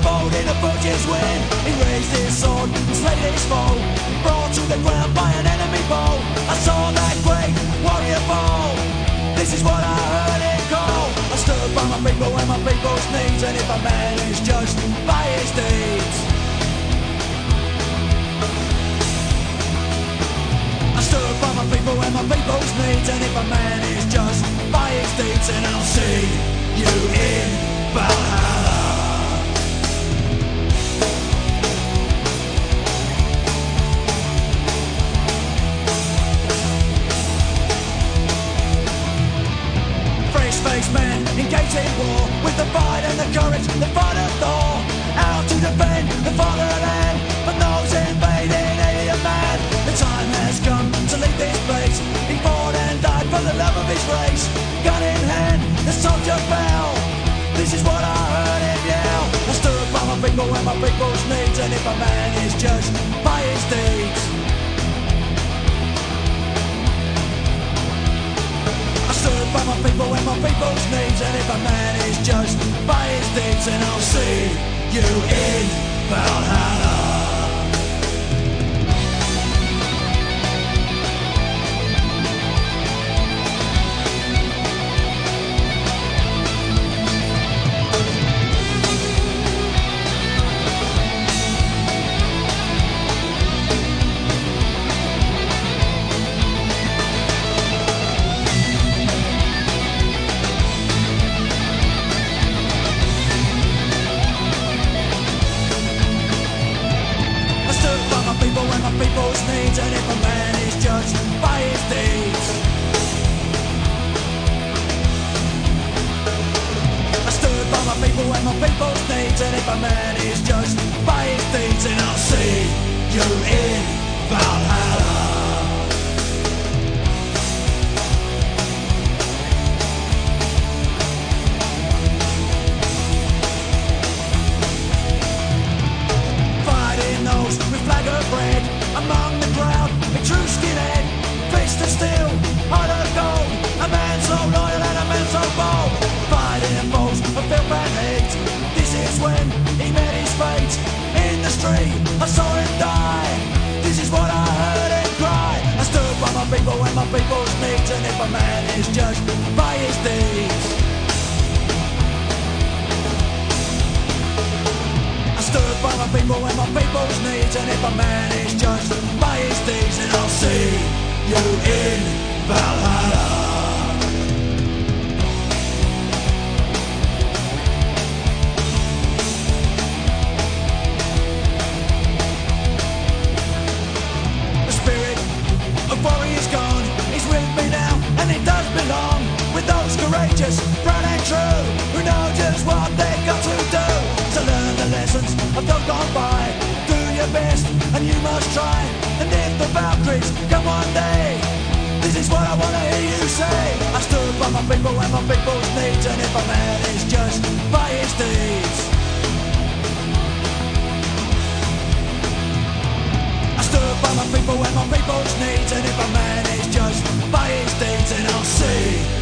bold in a butcher's wind. He raised his sword, slayed his foe, brought to the ground by an enemy bow. I saw that great warrior fall. This is what I heard it call. I stood by my people and my people's needs, and if a man is judged by his deeds. I stood by my people and my people's needs, and if a man is judged by his deeds, then I'll see you in in war with the fight and the courage, the fight of Thor, out to defend the fatherland from those invading alien man. The time has come to leave this place. He fought and died for the love of his race. Gun in hand, the soldier fell. This is what I heard him yell. I stood by my people and my people's needs, and if a man is judged by his deeds. By my people and my people's needs And if a man is judged by his deeds Then I'll see you in Valhalla people's needs And if a man is judged by his deeds Then I'll see you in Valhalla. Fighting those with flag of red Among the crowd, a true skinhead Fist of steel, heart of gold A man so Street, I saw him die. This is what I heard him cry. I stood by my people and my people's needs And if a man is judged by his deeds I stood by my people and my people's needs And if a man is judged by his deeds Then I'll see you in Valhalla gone by. Do your best and you must try. And if the Valkyries come one day This is what I wanna hear you say. I stood by my people and my people's needs And if a man is just by his deeds. I stood by my people and my people's needs And if a man is by his deeds Then I'll see